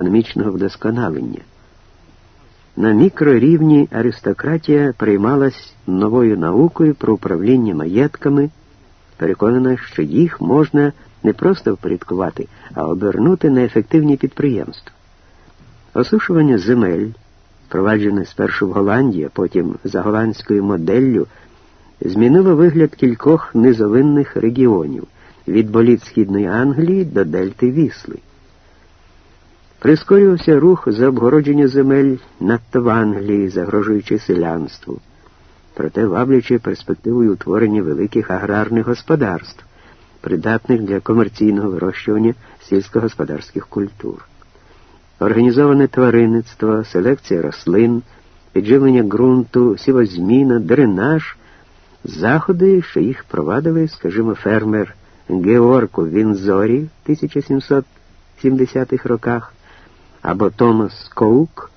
економічного вдосконалення. На мікрорівні аристократія приймалась новою наукою про управління маєтками, переконана, що їх можна не просто впорядкувати, а обернути на ефективні підприємства. Осушування земель, впроваджене спершу в Голландії, а потім за голландською моделлю, змінило вигляд кількох низовинних регіонів від боліт Східної Англії до Дельти Вісли. Прискорювався рух за обгородження земель надто в Англії, загрожуючи селянству, проте ваблячи перспективою утворення великих аграрних господарств, придатних для комерційного вирощування сільськогосподарських культур. Організоване тваринництво, селекція рослин, підживлення ґрунту, сівозміна, дренаж, заходи, що їх провадили, скажімо, фермер Георг Вінзорі в 1770-х роках або Томас Коук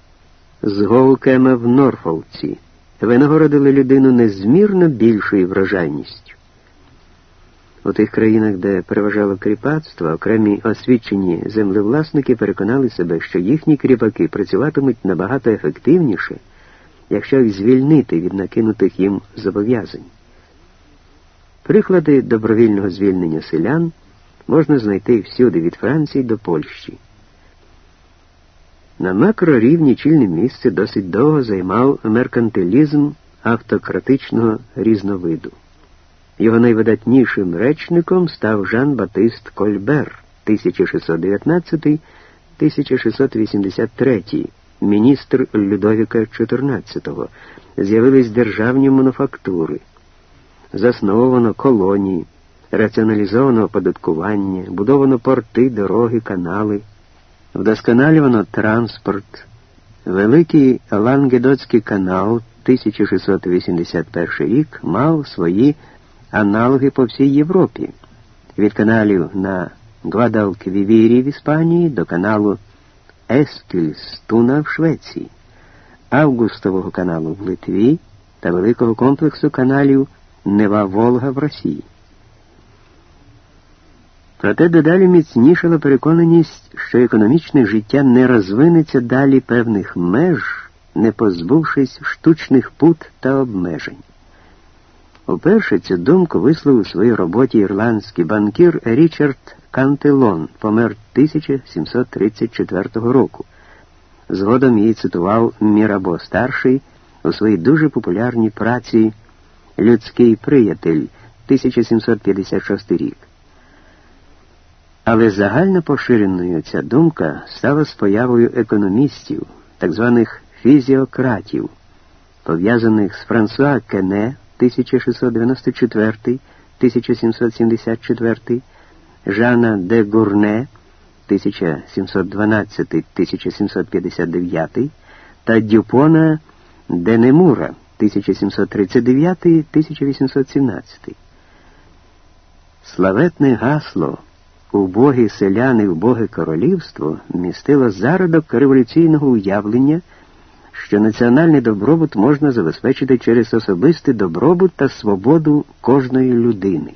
з Гоукема в Норфолці винагородили людину незмірно більшою врожайністю. У тих країнах, де переважало кріпацтво, окремі освічені землевласники переконали себе, що їхні кріпаки працюватимуть набагато ефективніше, якщо їх звільнити від накинутих їм зобов'язань. Приклади добровільного звільнення селян можна знайти всюди від Франції до Польщі. На макрорівні чільне місце досить довго займав меркантилізм автократичного різновиду. Його найвидатнішим речником став Жан Батист Кольбер 1691-1683, міністр Людовіка XIV. З'явились державні мануфактури, засновано колонії, раціоналізовано оподаткування, будовано порти, дороги, канали вдосконалювано транспорт, Великий Лангедоцький канал 1681 рік мав свої аналоги по всій Європі, від каналів на Гвадалквівірі в Іспанії до каналу Ескільстуна в Швеції, Августового каналу в Литві та великого комплексу каналів Нева Волга в Росії. Проте дедалі міцнішала переконаність, що економічне життя не розвинеться далі певних меж, не позбувшись штучних пут та обмежень. Уперше цю думку висловив у своїй роботі ірландський банкір Річард Кантелон, помер 1734 року. Згодом її цитував Мірабо старший у своїй дуже популярній праці Людський приятель 1756 рік. Але загально поширеною ця думка стала з появою економістів, так званих фізіократів, пов'язаних з Франсуа Кене 1694-1774, Жана де Гурне 1712-1759 та Дюпона де Немура 1739-1817. Славетне гасло убогі селяни, убоге королівство містило зародок революційного уявлення, що національний добробут можна забезпечити через особистий добробут та свободу кожної людини.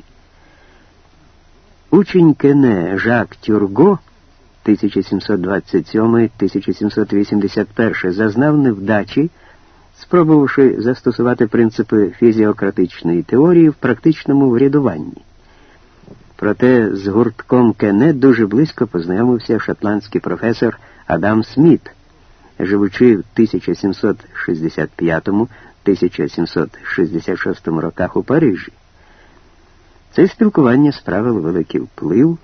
Учень Кене Жак Тюрго 1727-1781 зазнав невдачі, спробувавши застосувати принципи фізіократичної теорії в практичному врядуванні. Проте з гуртком Кене дуже близько познайомився шотландський професор Адам Сміт, живучи в 1765-1766 роках у Парижі. Це спілкування справило великий вплив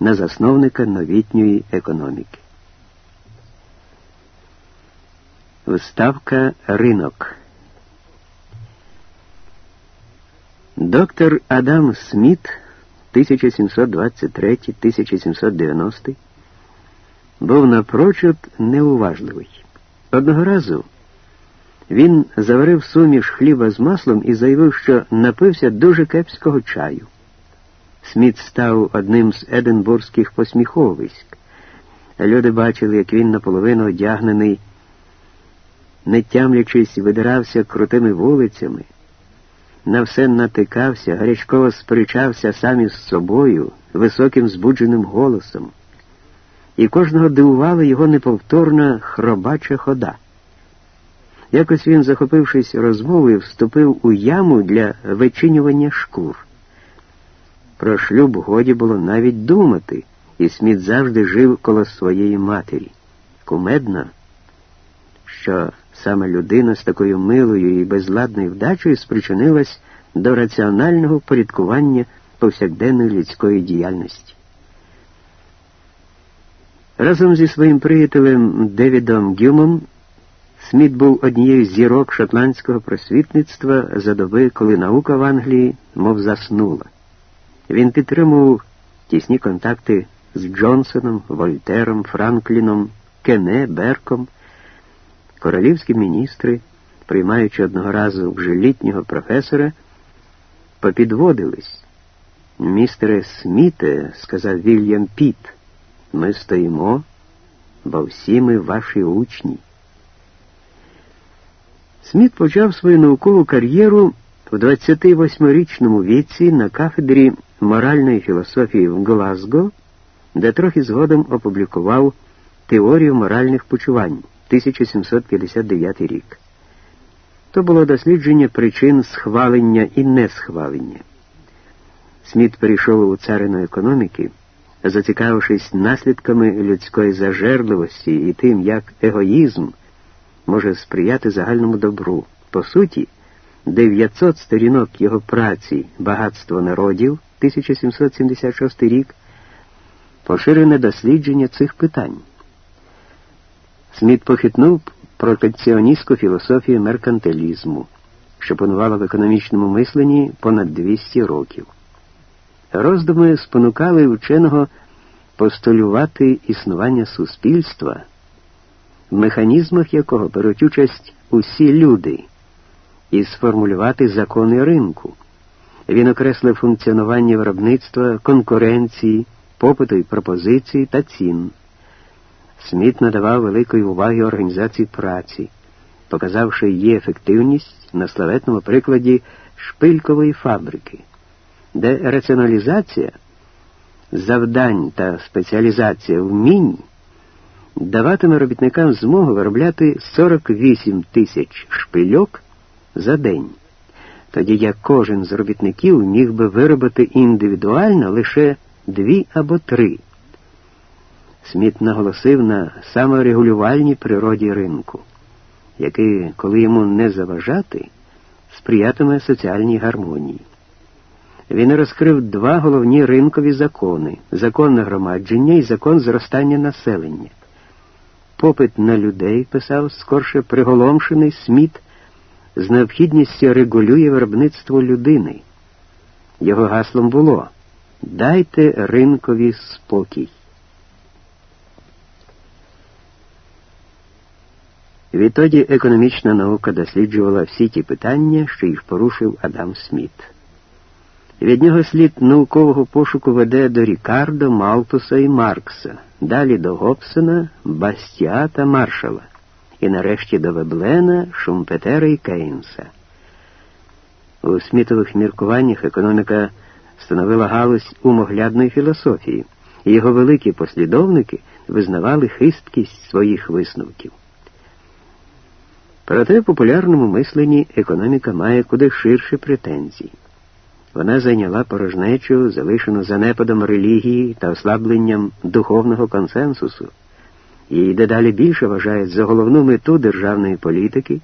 на засновника новітньої економіки. Вставка ринок. Доктор Адам Сміт 1723-1790 був напрочуд неуважливий. Одного разу він заварив суміш хліба з маслом і заявив, що напився дуже кепського чаю. Сміт став одним з единбурзьких посміховиськ. Люди бачили, як він наполовину одягнений, не тямлячись, видирався крутими вулицями на все натикався, гарячково сперечався сам із собою високим збудженим голосом. і кожного дивувала його неповторна хробача хода. Якось він, захопившись розмовою, вступив у яму для вичинювання шкур. Про шлюб годі було навіть думати, і Сміт завжди жив коло своєї матері. Кумедно, що саме людина з такою милою і безладною вдачею спричинилась до раціонального порядкування повсякденної людської діяльності. Разом зі своїм приятелем Девідом Гюмом Сміт був однією з зірок шотландського просвітництва за доби, коли наука в Англії мов заснула. Він підтримував тісні контакти з Джонсоном, Вольтером, Франкліном, Кене, Берком. Королівські міністри, приймаючи одного разу вже літнього професора, попідводились. Містере Сміте, сказав Вільям Піт, ми стоїмо, бо всі ми ваші учні. Сміт почав свою наукову кар'єру в 28-річному віці на кафедрі моральної філософії в Глазго, де трохи згодом опублікував теорію моральних почувань 1759 рік. То було дослідження причин схвалення і несхвалення. Сміт перейшов у царину економіки, зацікавившись наслідками людської зажерливості і тим, як егоїзм може сприяти загальному добру. По суті, 900 сторінок його праці Багатство народів 1776 рік поширене дослідження цих питань. Сміт похитнув протекціоністську філософію меркантилізму, що панувала в економічному мисленні понад 200 років. Роздуми спонукали вченого постулювати існування суспільства, в механізмах якого беруть участь усі люди, і сформулювати закони ринку. Він окреслив функціонування виробництва, конкуренції, попиту і пропозиції та цін. Сміт надавав великої уваги організації праці, показавши її ефективність на славетному прикладі шпилькової фабрики, де раціоналізація завдань та спеціалізація вмінь даватиме робітникам змогу виробляти 48 тисяч шпильок за день, тоді як кожен з робітників міг би виробити індивідуально лише дві або три. Сміт наголосив на саморегулювальній природі ринку, який, коли йому не заважати, сприятиме соціальній гармонії. Він розкрив два головні ринкові закони закон нагромадження і закон зростання населення. Попит на людей, писав скорше приголомшений Сміт, з необхідністю регулює виробництво людини. Його гаслом було Дайте ринкові спокій. Відтоді економічна наука досліджувала всі ті питання, що їх порушив Адам Сміт. Від нього слід наукового пошуку веде до Рікардо, Малтуса і Маркса, далі до Гобсона, Бастіа та Маршала, і нарешті до Веблена, Шумпетера і Кейнса. У смітових міркуваннях економіка становила галузь умоглядної філософії, і його великі послідовники визнавали хисткість своїх висновків. Проте в популярному мисленні економіка має куди ширші претензії. Вона зайняла порожнечу, залишену занепадом релігії та ослабленням духовного консенсусу, і дедалі більше вважають за головну мету державної політики,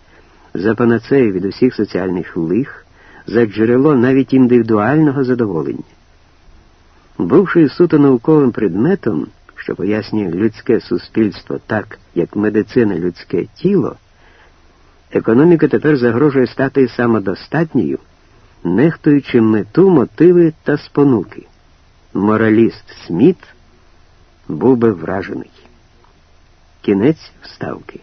за панацею від усіх соціальних лих, за джерело навіть індивідуального задоволення. Бувши суто науковим предметом, що пояснює людське суспільство так, як медицина людське тіло, економіка тепер загрожує стати самодостатньою нехтуючи мету, мотиви та спонуки. Мораліст Сміт був би вражений. Кінець вставки.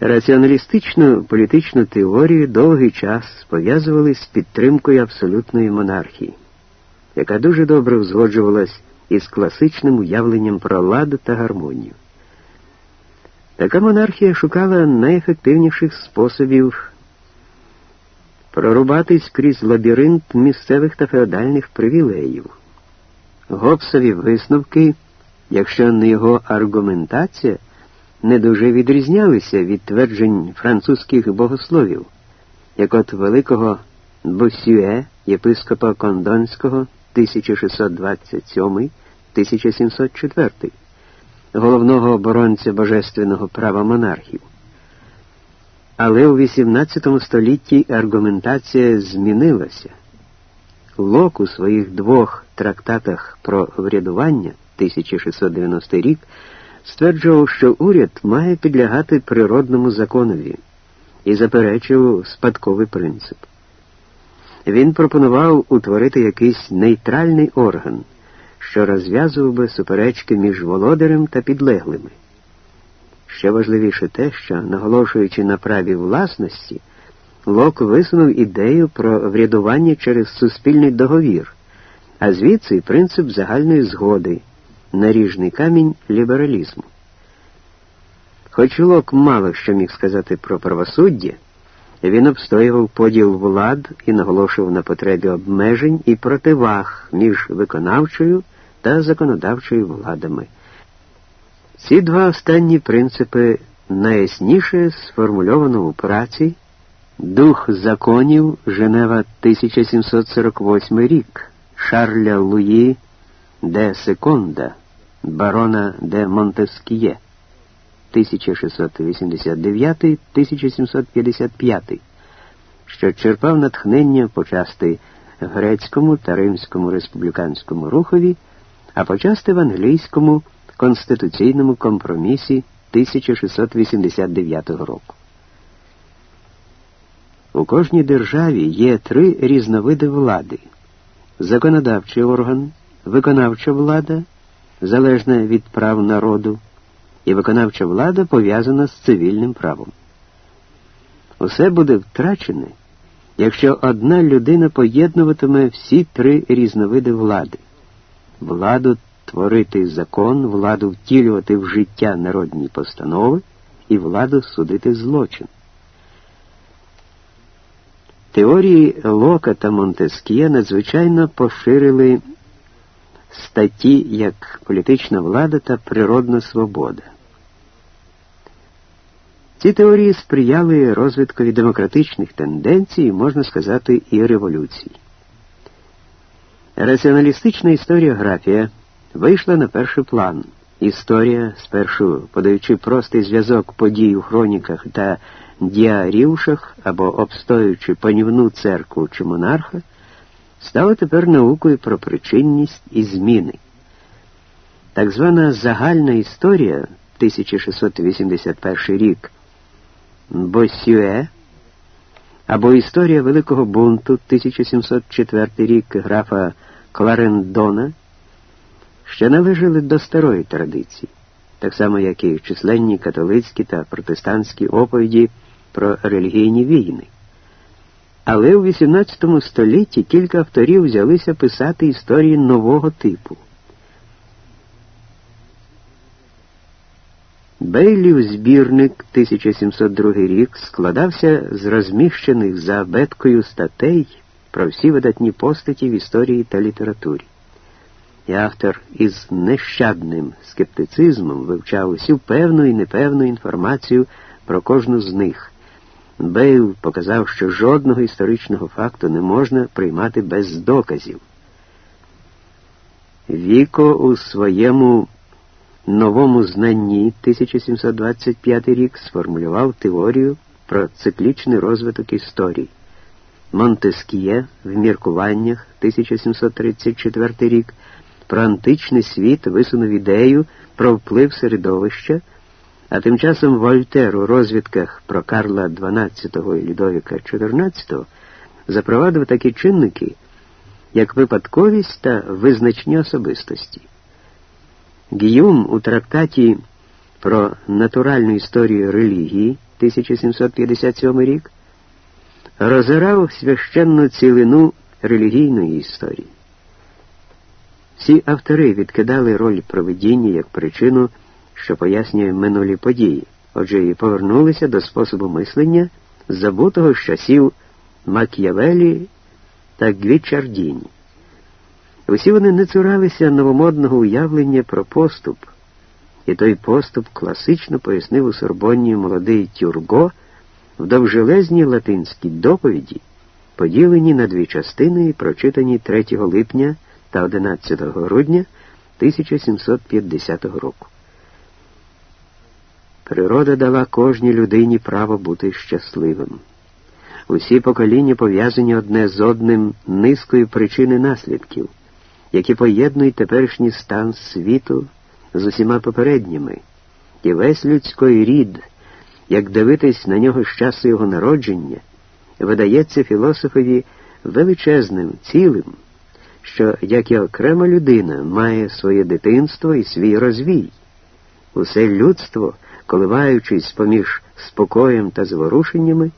Раціоналістичну політичну теорію довгий час пов'язували з підтримкою абсолютної монархії, яка дуже добре узгоджувалась із класичним уявленням про ладу та гармонію. Така монархія шукала найефективніших способів прорубатись крізь лабіринт місцевих та феодальних привілеїв. Гобсові висновки, якщо не його аргументація, не дуже відрізнялися від тверджень французьких богословів, як от великого Босюе, єпископа Кондонського 1627-1704, головного оборонця божественного права монархів. Але у XVIII столітті аргументація змінилася. Лок у своїх двох трактатах про врядування 1690 рік стверджував, що уряд має підлягати природному законові і заперечив спадковий принцип. Він пропонував утворити якийсь нейтральний орган, що розв'язував би суперечки між володарем та підлеглими. Ще важливіше те, що, наголошуючи на праві власності, Лок висунув ідею про врядування через суспільний договір, а звідси й принцип загальної згоди, наріжний камінь лібералізму. Хоч Лок мало що міг сказати про правосуддя, він обстоював поділ влад і наголошував на потребі обмежень і противаг між виконавчою та законодавчою владами. Ці два останні принципи найясніше сформульовано у праці Дух законів Женева 1748 рік Шарля Луї де Секонда, барона де Монтескіє 1689-1755, що черпав натхнення почасти грецькому та римському республіканському рухові, а почасти в англійському конституційному компромісі 1689 року. У кожній державі є три різновиди влади: законодавчий орган, виконавча влада, залежна від прав народу, і виконавча влада пов'язана з цивільним правом. Усе буде втрачене, якщо одна людина поєднуватиме всі три різновиди влади владу творити закон, владу втілювати в життя народні постанови і владу судити злочин. Теорії Лока та Монтескія надзвичайно поширили статті як політична влада та природна свобода. Ці теорії сприяли розвиткові демократичних тенденцій, можна сказати, і революцій. Раціоналістична історіографія вийшла на перший план. Історія, спершу подаючи простий зв'язок подій у хроніках та діарівшах або обстоюючи панівну церкву чи монарха, стала тепер наукою про причинність і зміни. Так звана загальна історія 1681 рік Босюе або Історія Великого бунту 1704 рік графа Кларендона ще належали до старої традиції, так само як і численні католицькі та протестантські оповіді про релігійні війни. Але у XVIII столітті кілька авторів взялися писати історії нового типу. Бейлів збірник 1702 рік складався з розміщених за абеткою статей про всі видатні постаті в історії та літературі. І автор із нещадним скептицизмом вивчав усю певну і непевну інформацію про кожну з них. Бейл показав, що жодного історичного факту не можна приймати без доказів. Віко у своєму новому знанні 1725 рік сформулював теорію про циклічний розвиток історії. Монтескіє в міркуваннях 1734 рік про античний світ висунув ідею про вплив середовища. А тим часом Вольтер у розвідках про Карла XII і Людовіка XIV запровадив такі чинники, як випадковість та визначні особистості. Гіюм у трактаті про натуральну історію релігії 1757 рік розирав священну цілину релігійної історії. Всі автори відкидали роль проведіння як причину що пояснює минулі події, отже і повернулися до способу мислення, забутого з часів Мак'явелі та Гвічардіні. Усі вони не цуралися новомодного уявлення про поступ, і той поступ класично пояснив у Сорбонні молодий Тюрго в довжелезній латинській доповіді, поділені на дві частини і прочитані 3 липня та 11 грудня 1750 року. Природа дала кожній людині право бути щасливим. Усі покоління пов'язані одне з одним низкою причини наслідків, які поєднують теперішній стан світу з усіма попередніми, і весь людський рід, як дивитись на нього з часу його народження, видається філософові величезним, цілим, що, як і окрема людина, має своє дитинство і свій розвій. Усе людство, коливаючись поміж спокоєм та зворушеннями,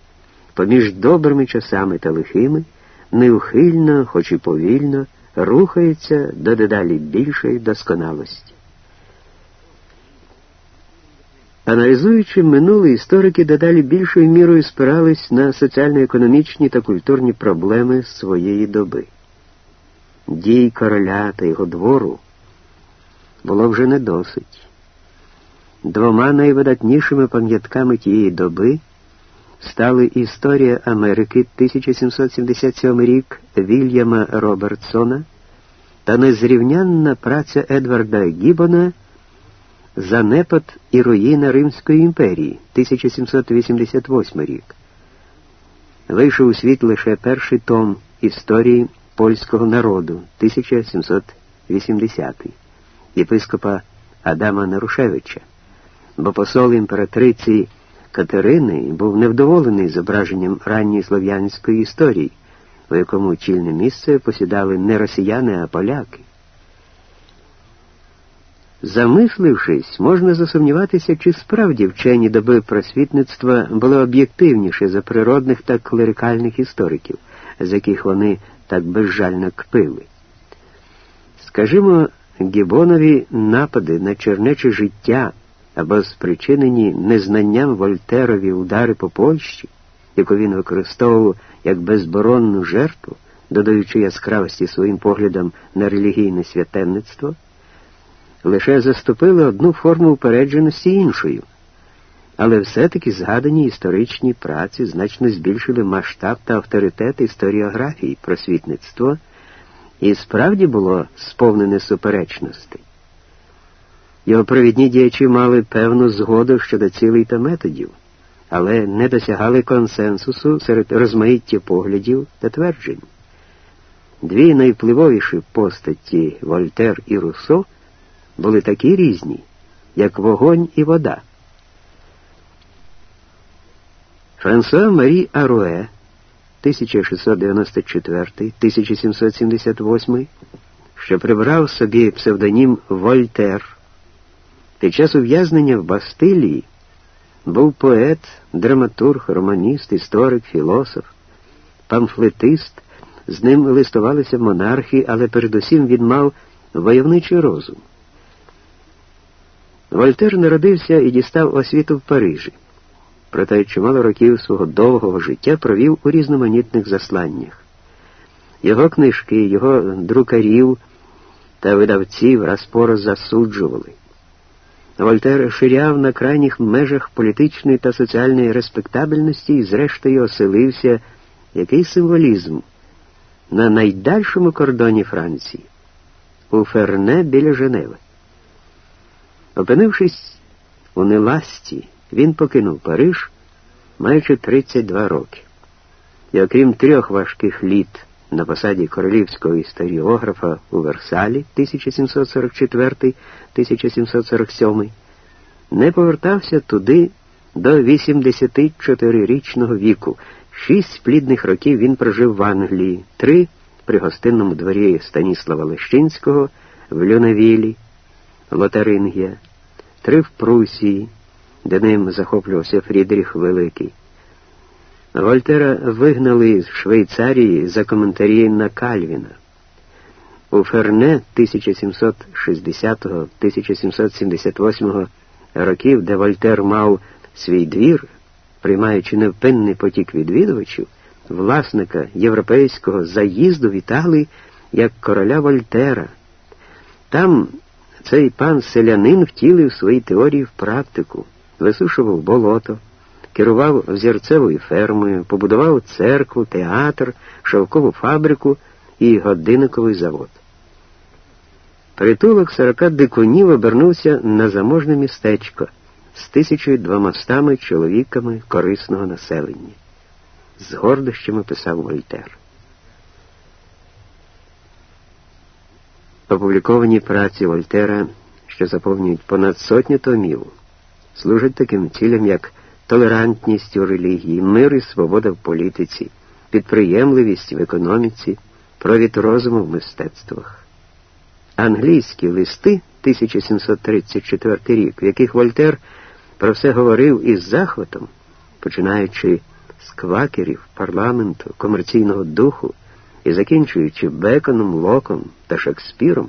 поміж добрими часами та лихими, неухильно, хоч і повільно, рухається до дедалі більшої досконалості. Аналізуючи минуле, історики дедалі більшою мірою спирались на соціально-економічні та культурні проблеми своєї доби. Дій короля та його двору було вже не досить. Двома найвидатнішими пам'ятками тієї доби стали історія Америки 1777 рік Вільяма Робертсона та незрівнянна праця Едварда Гіббона Занепад і руїна Римської імперії 1788 рік. Вийшов у світ лише перший том історії польського народу 1780 єпископа Адама Нарушевича, бо посол імператриці Катерини був невдоволений зображенням ранньої слов'янської історії, у якому чільне місце посідали не росіяни, а поляки. Замислившись, можна засумніватися, чи справді вчені доби просвітництва були об'єктивніші за природних та клерикальних істориків, з яких вони так безжально кпили. Скажімо, Гібонові напади на чернече життя або спричинені незнанням Вольтерові удари по Польщі, яку він використовував як безборонну жертву, додаючи яскравості своїм поглядам на релігійне святенництво лише заступили одну форму упередженості іншою, але все-таки згадані історичні праці значно збільшили масштаб та авторитет історіографії просвітництва і справді було сповнене суперечностей. Його провідні діячі мали певну згоду щодо цілей та методів, але не досягали консенсусу серед розмаїття поглядів та тверджень. Дві найвпливовіші постаті Вольтер і Руссо – були такі різні, як вогонь і вода. Франсуа Марі Аруе 1694-1778, що прибрав собі псевдонім Вольтер, під час ув'язнення в Бастилії був поет, драматург, романіст, історик, філософ, памфлетист, з ним листувалися монархи, але передусім він мав войовничий розум. Вольтер народився і дістав освіту в Парижі, проте чимало років свого довгого життя провів у різноманітних засланнях. Його книжки, його друкарів та видавців раз по раз засуджували. Вольтер ширяв на крайніх межах політичної та соціальної респектабельності і, зрештою, оселився який символізм на найдальшому кордоні Франції, у Ферне біля Женеви. Опинившись у неласті, він покинув Париж, маючи 32 роки. І окрім трьох важких літ на посаді королівського історіографа у Версалі 1744-1747, не повертався туди до 84-річного віку. Шість плідних років він прожив в Англії, три при гостинному дворі Станіслава Лещинського в Люневілі. Лотарингія, три в Прусії, де ним захоплювався Фрідріх Великий. Вольтера вигнали з Швейцарії за коментарі на Кальвіна. У Ферне 1760-1778 років, де Вольтер мав свій двір, приймаючи невпинний потік відвідувачів, власника європейського заїзду вітали як короля Вольтера. Там цей пан селянин втілив свої теорії в практику, висушував болото, керував взірцевою фермою, побудував церкву, театр, шовкову фабрику і годинниковий завод. Притулок сорока дикунів обернувся на заможне містечко з тисячою двомастами чоловіками корисного населення. З гордощами писав Вольтер. Опубліковані праці Вольтера, що заповнюють понад сотню томів, служать таким цілям, як толерантність у релігії, мир і свобода в політиці, підприємливість в економіці, провід розуму в мистецтвах. Англійські листи 1734 рік, в яких Вольтер про все говорив із захватом, починаючи з квакерів, парламенту, комерційного духу і закінчуючи Беконом, Локом та Шекспіром,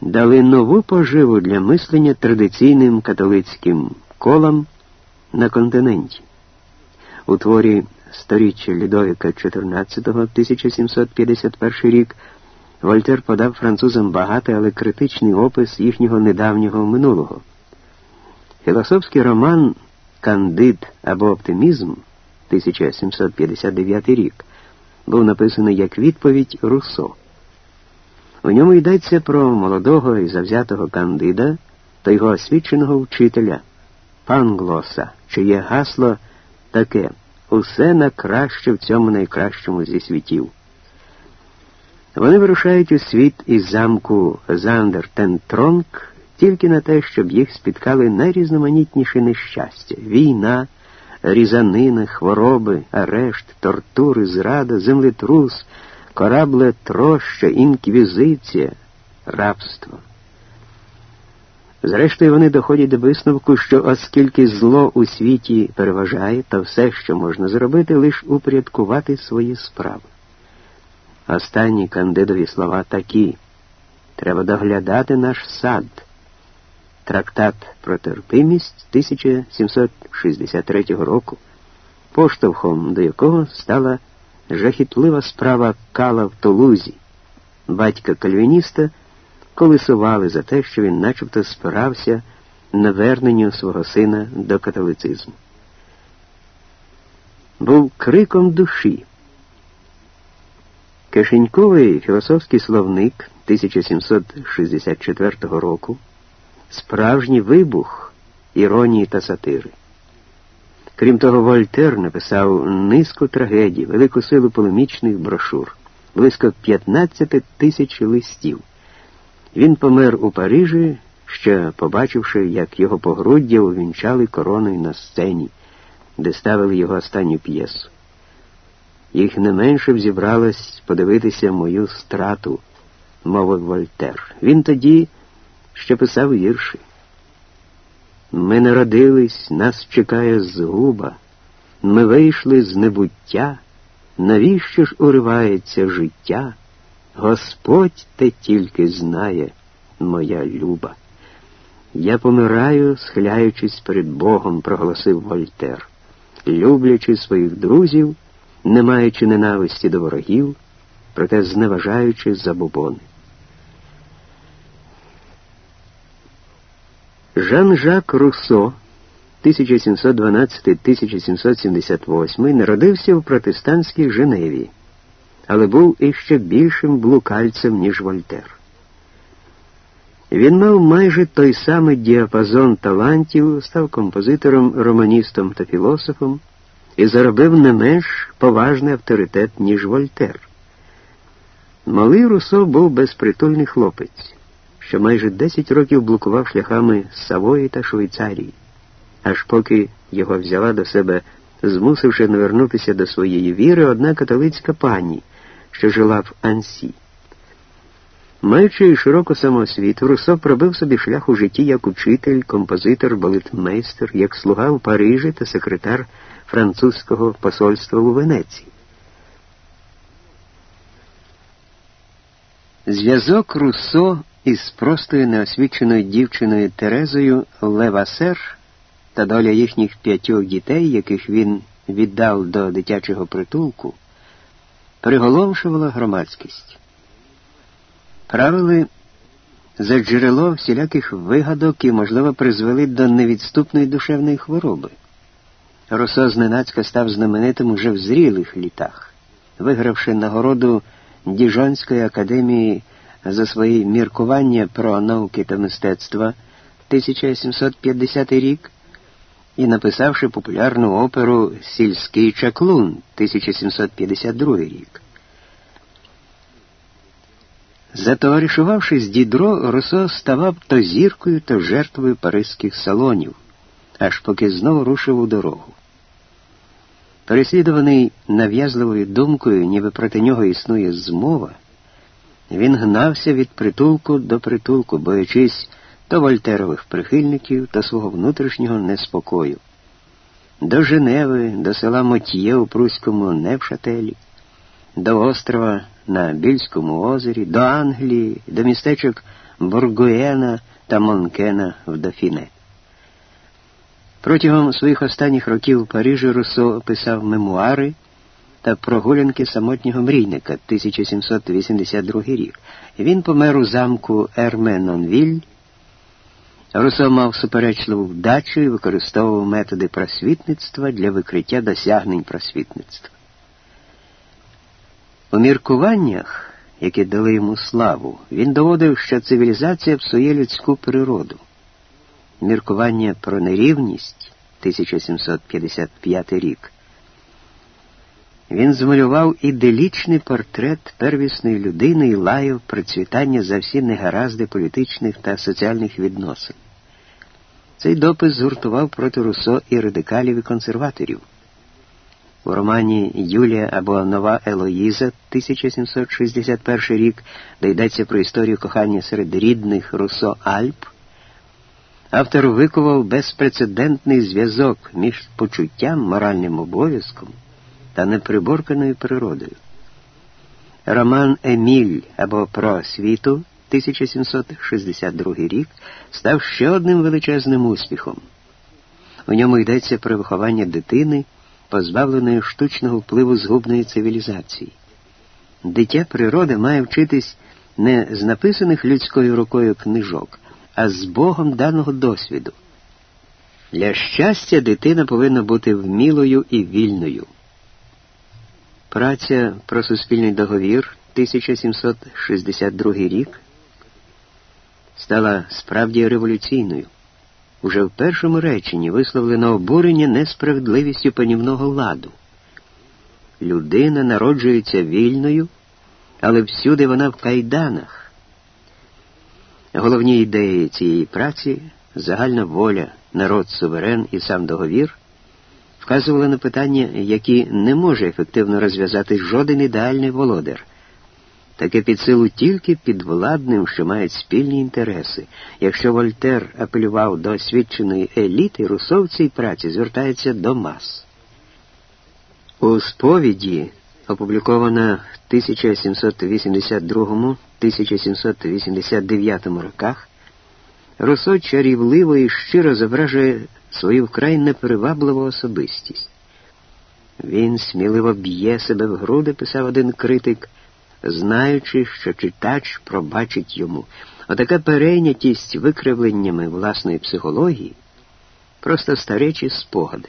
дали нову поживу для мислення традиційним католицьким колам на континенті. У творі Сторіччя Лідовіка XIV 1751 рік Вольтер подав французам багатий, але критичний опис їхнього недавнього минулого. Філософський роман Кандид або Оптимізм 1759 рік був написаний як відповідь Руссо. У ньому йдеться про молодого і завзятого кандида та його освіченого вчителя Панглоса, чиє гасло таке усе на краще в цьому найкращому зі світів. Вони вирушають у світ із замку Зандер Тентронг тільки на те, щоб їх спіткали найрізноманітніші нещастя війна, різанина, хвороби, арешт, тортури, зрада, землетрус, корабле троща, інквізиція, рабство. Зрештою, вони доходять до висновку, що оскільки зло у світі переважає, то все, що можна зробити, лише упорядкувати свої справи. Останні кандидові слова такі треба доглядати наш сад. Трактат про терпимість 1763 року, поштовхом до якого стала жахітлива справа Кала в Тулузі, батька кальвініста, колисували за те, що він начебто спирався на верненню свого сина до католицизму. Був криком душі. Кишеньковий філософський словник 1764 року справжній вибух іронії та сатири. Крім того, Вольтер написав низку трагедій, велику силу полемічних брошур, близько 15 тисяч листів. Він помер у Парижі, ще побачивши, як його погруддя увінчали короною на сцені, де ставили його останню п'єсу. Їх не менше б зібралось подивитися мою страту, мовив Вольтер. Він тоді ще писав вірші. Ми народились, нас чекає згуба, ми вийшли з небуття, навіщо ж уривається життя? Господь те тільки знає, моя люба. Я помираю, схиляючись перед Богом, проголосив Вольтер, люблячи своїх друзів, не маючи ненависті до ворогів, проте зневажаючи забобони. Жан-Жак Руссо 1712-1778 народився в протестантській Женеві, але був іще більшим блукальцем, ніж Вольтер. Він мав майже той самий діапазон талантів, став композитором, романістом та філософом і заробив не менш поважний авторитет, ніж Вольтер. Малий Руссо був безпритульний хлопець що майже 10 років блокував шляхами Савої та Швейцарії, аж поки його взяла до себе, змусивши навернутися до своєї віри, одна католицька пані, що жила в Ансі. Маючи широку самоосвіту, Руссо пробив собі шлях у житті як учитель, композитор, балетмейстер, як слуга в Парижі та секретар французького посольства у Венеції. Зв'язок Руссо із простою неосвіченою дівчиною Терезою Левасер та доля їхніх п'ятьох дітей, яких він віддав до дитячого притулку, приголомшувала громадськість. Правили за джерело всіляких вигадок і, можливо, призвели до невідступної душевної хвороби. Росо зненацька став знаменитим уже в зрілих літах, вигравши нагороду Діжонської академії за свої міркування про науки та мистецтва 1750 рік і написавши популярну оперу Сільський чаклун 1752 рік. Затоваришувавши дідро, Росо ставав то зіркою, то жертвою паризьких салонів, аж поки знову рушив у дорогу. Переслідуваний нав'язливою думкою, ніби проти нього існує змова, він гнався від притулку до притулку, боячись то вольтерових прихильників, то свого внутрішнього неспокою. До Женеви, до села Мотьє у Пруському Невшателі, до острова на Більському озері, до Англії, до містечок Бургуена та Монкена в Дофіне. Протягом своїх останніх років у Парижі Руссо писав мемуари та прогулянки самотнього мрійника 1782 рік. Він помер у замку Ерменонвіль. Руссо мав суперечливу вдачу і використовував методи просвітництва для викриття досягнень просвітництва. У міркуваннях, які дали йому славу, він доводив, що цивілізація псує людську природу. Міркування про нерівність 1755 рік. Він змалював іделічний портрет первісної людини і лаяв процвітання за всі негаразди політичних та соціальних відносин. Цей допис згуртував проти Руссо і радикалів і консерваторів. У романі Юлія або Нова Елоїза 1761 рік, де йдеться про історію кохання серед рідних Руссо Альп, автор викував безпрецедентний зв'язок між почуттям, моральним обов'язком та неприборканою природою. Роман Еміль або Про світу 1762 рік став ще одним величезним успіхом. У ньому йдеться про виховання дитини позбавленої штучного впливу згубної цивілізації. Дитя природи має вчитись не з написаних людською рукою книжок, а з Богом даного досвіду. Для щастя дитина повинна бути вмілою і вільною. Праця про суспільний договір 1762 рік стала справді революційною. Уже в першому реченні висловлено обурення несправедливістю панівного ладу. Людина народжується вільною, але всюди вона в кайданах. Головні ідеї цієї праці загальна воля, народ суверен і сам договір вказували на питання, які не може ефективно розв'язати жоден ідеальний володар таке під силу тільки підвладним, що мають спільні інтереси. Якщо Вольтер апелював до освіченої еліти, Руссо в цій праці звертається до мас. У сповіді, опублікована в 1782-1789 роках, Руссо чарівливо і щиро зображує свою вкрай непривабливу особистість. Він сміливо б'є себе в груди, писав один критик знаючи, що читач пробачить йому. Отака перейнятість викривленнями власної психології просто старечі спогади.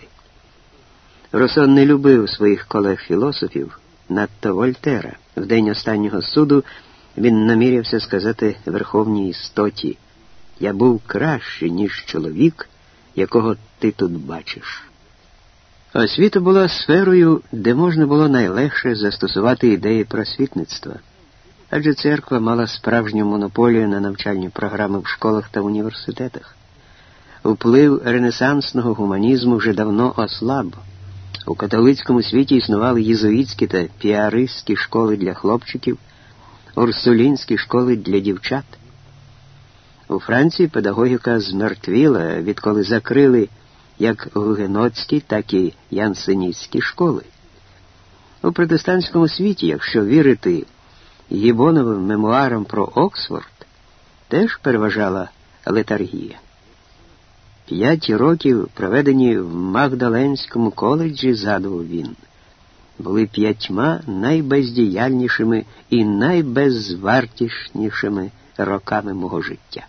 Росон не любив своїх колег-філософів, надто Вольтера. В день останнього суду він намірявся сказати Верховній істоті Я був краще, ніж чоловік, якого ти тут бачиш. Освіта була сферою, де можна було найлегше застосувати ідеї просвітництва, адже церква мала справжню монополію на навчальні програми в школах та університетах. Вплив ренесансного гуманізму вже давно ослаб. У католицькому світі існували єзуїтські та піаристські школи для хлопчиків, урсулінські школи для дівчат. У Франції педагогіка змертвіла, відколи закрили як гугенотські, так і янсеністські школи. У протестантському світі, якщо вірити Гібоновим мемуарам про Оксфорд, теж переважала летаргія. П'ять років, проведені в Магдаленському коледжі, згадував він, були п'ятьма найбездіяльнішими і найбезвартішнішими роками мого життя.